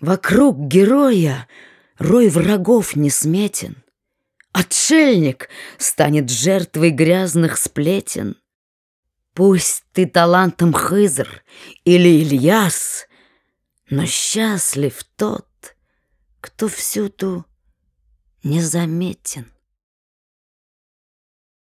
Вокруг героя рой врагов несметен. Отшельник станет жертвой грязных сплетен. Пусть ты талантом Хызр или Ильяс, Но счастлив тот, кто всюду незаметен.